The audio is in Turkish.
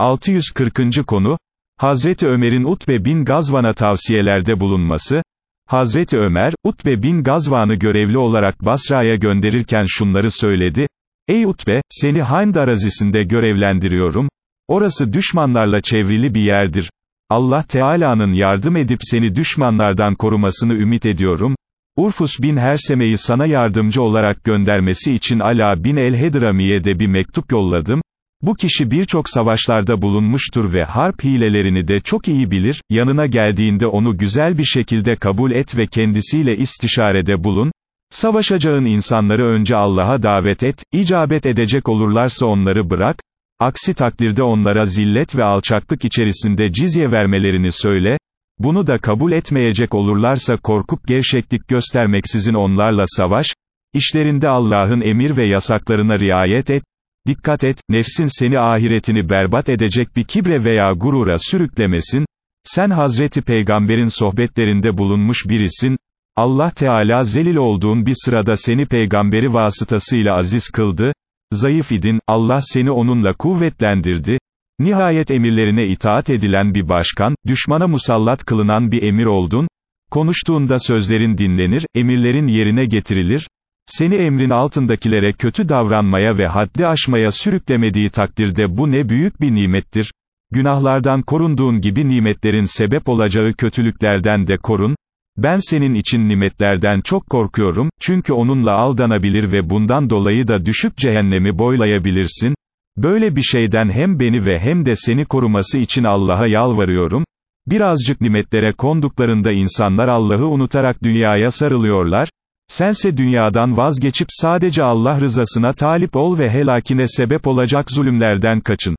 640. konu, Hazreti Ömer'in Utbe bin Gazvan'a tavsiyelerde bulunması, Hazreti Ömer, Utbe bin Gazvan'ı görevli olarak Basra'ya gönderirken şunları söyledi, Ey Utbe, seni Hind arazisinde görevlendiriyorum, orası düşmanlarla çevrili bir yerdir, Allah Teala'nın yardım edip seni düşmanlardan korumasını ümit ediyorum, Urfus bin Herseme'yi sana yardımcı olarak göndermesi için Ala bin el-Hedrami'ye de bir mektup yolladım, bu kişi birçok savaşlarda bulunmuştur ve harp hilelerini de çok iyi bilir, yanına geldiğinde onu güzel bir şekilde kabul et ve kendisiyle istişarede bulun, savaşacağın insanları önce Allah'a davet et, icabet edecek olurlarsa onları bırak, aksi takdirde onlara zillet ve alçaklık içerisinde cizye vermelerini söyle, bunu da kabul etmeyecek olurlarsa korkup gevşeklik göstermeksizin onlarla savaş, işlerinde Allah'ın emir ve yasaklarına riayet et, dikkat et, nefsin seni ahiretini berbat edecek bir kibre veya gurura sürüklemesin, sen Hazreti Peygamber'in sohbetlerinde bulunmuş birisin, Allah Teala zelil olduğun bir sırada seni peygamberi vasıtasıyla aziz kıldı, zayıf idin, Allah seni onunla kuvvetlendirdi, Nihayet emirlerine itaat edilen bir başkan, düşmana musallat kılınan bir emir oldun, konuştuğunda sözlerin dinlenir, emirlerin yerine getirilir, seni emrin altındakilere kötü davranmaya ve haddi aşmaya sürüklemediği takdirde bu ne büyük bir nimettir. Günahlardan korunduğun gibi nimetlerin sebep olacağı kötülüklerden de korun, ben senin için nimetlerden çok korkuyorum, çünkü onunla aldanabilir ve bundan dolayı da düşüp cehennemi boylayabilirsin, Böyle bir şeyden hem beni ve hem de seni koruması için Allah'a yalvarıyorum, birazcık nimetlere konduklarında insanlar Allah'ı unutarak dünyaya sarılıyorlar, sense dünyadan vazgeçip sadece Allah rızasına talip ol ve helakine sebep olacak zulümlerden kaçın.